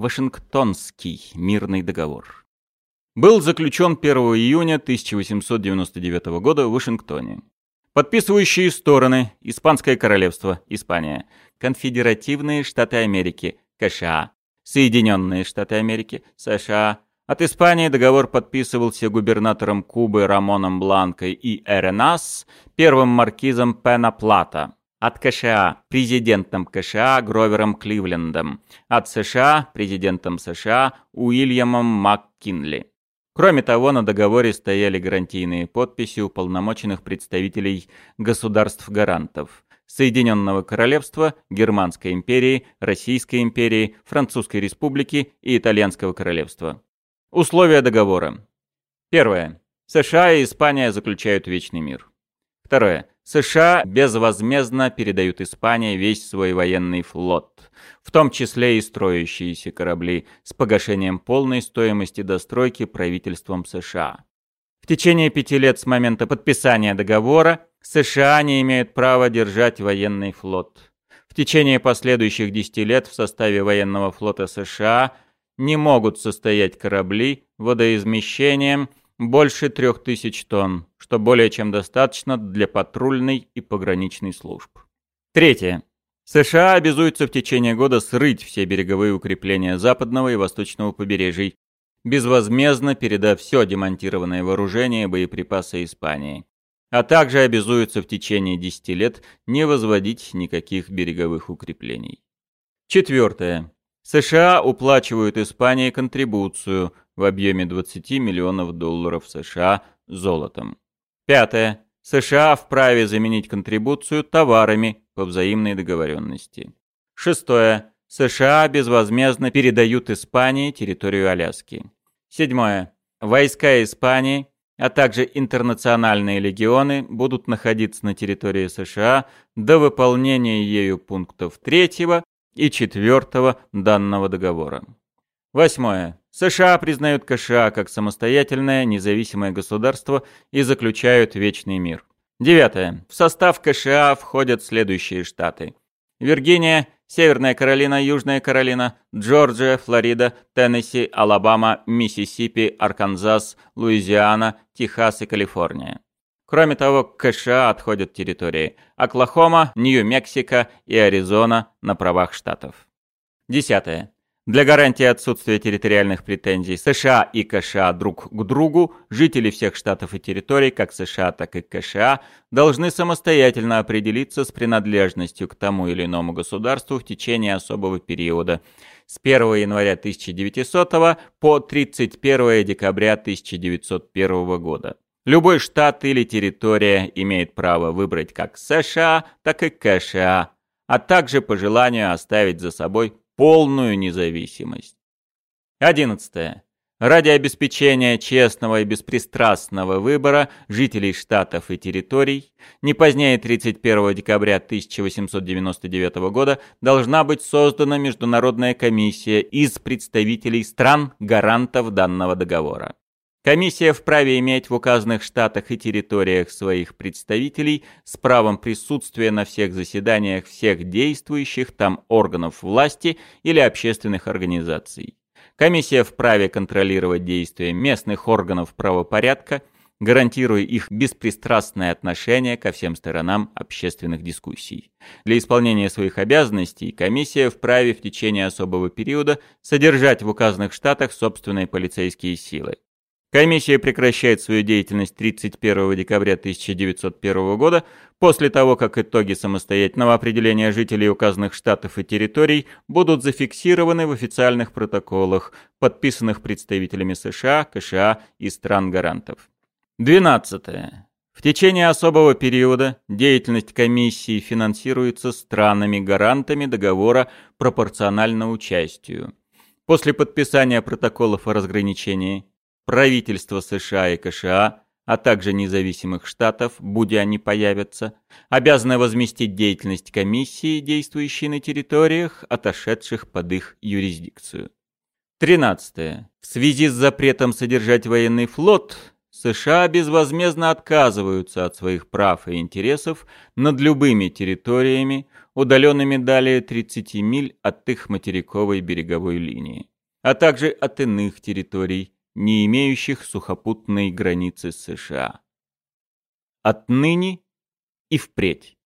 Вашингтонский мирный договор. Был заключен 1 июня 1899 года в Вашингтоне. Подписывающие стороны – Испанское королевство, Испания, Конфедеративные Штаты Америки, КША, Соединенные Штаты Америки, США. От Испании договор подписывался губернатором Кубы Рамоном Бланкой и Эренас, первым маркизом Пенаплата. От КША – президентом КША Гровером Кливлендом. От США – президентом США Уильямом МакКинли. Кроме того, на договоре стояли гарантийные подписи уполномоченных представителей государств-гарантов Соединенного Королевства, Германской империи, Российской империи, Французской Республики и Итальянского Королевства. Условия договора. Первое. США и Испания заключают вечный мир. Второе. США безвозмездно передают Испании весь свой военный флот, в том числе и строящиеся корабли, с погашением полной стоимости достройки правительством США. В течение пяти лет с момента подписания договора США не имеют права держать военный флот. В течение последующих десяти лет в составе военного флота США не могут состоять корабли водоизмещением – больше трех тысяч тонн, что более чем достаточно для патрульной и пограничной служб. Третье. США обязуются в течение года срыть все береговые укрепления западного и восточного побережий, безвозмездно передав все демонтированное вооружение и боеприпасы Испании, а также обязуются в течение 10 лет не возводить никаких береговых укреплений. Четвертое. США уплачивают Испании контрибуцию в объеме 20 миллионов долларов США золотом. Пятое. США вправе заменить контрибуцию товарами по взаимной договоренности. Шестое. США безвозмездно передают Испании территорию Аляски. Седьмое. Войска Испании, а также интернациональные легионы будут находиться на территории США до выполнения ею пунктов третьего и четвертого данного договора. Восьмое. США признают КША как самостоятельное независимое государство и заключают вечный мир. Девятое. В состав КША входят следующие штаты. Виргиния, Северная Каролина, Южная Каролина, Джорджия, Флорида, Теннесси, Алабама, Миссисипи, Арканзас, Луизиана, Техас и Калифорния. Кроме того, к КША отходят территории Оклахома, Нью-Мексико и Аризона на правах штатов. Десятое. Для гарантии отсутствия территориальных претензий США и КША друг к другу, жители всех штатов и территорий, как США, так и КША, должны самостоятельно определиться с принадлежностью к тому или иному государству в течение особого периода с 1 января 1900 по 31 декабря 1901 года. Любой штат или территория имеет право выбрать как США, так и КША, а также по желанию оставить за собой полную независимость. 11. Ради обеспечения честного и беспристрастного выбора жителей штатов и территорий, не позднее 31 декабря 1899 года должна быть создана Международная комиссия из представителей стран-гарантов данного договора. Комиссия вправе иметь в указанных штатах и территориях своих представителей с правом присутствия на всех заседаниях всех действующих там органов власти или общественных организаций. Комиссия вправе контролировать действия местных органов правопорядка, гарантируя их беспристрастное отношение ко всем сторонам общественных дискуссий. Для исполнения своих обязанностей комиссия вправе в течение особого периода содержать в указанных штатах собственные полицейские силы. Комиссия прекращает свою деятельность 31 декабря 1901 года после того, как итоги самостоятельного определения жителей указанных штатов и территорий будут зафиксированы в официальных протоколах, подписанных представителями США, КША и стран-гарантов. 12. В течение особого периода деятельность комиссии финансируется странами-гарантами договора пропорционально участию. После подписания протоколов о разграничении правительство США и КША, а также независимых штатов, будь они появятся, обязаны возместить деятельность комиссии, действующей на территориях, отошедших под их юрисдикцию. 13. В связи с запретом содержать военный флот, США безвозмездно отказываются от своих прав и интересов над любыми территориями, удаленными далее 30 миль от их материковой береговой линии. а также от иных территорий, не имеющих сухопутной границы с США. Отныне и впредь.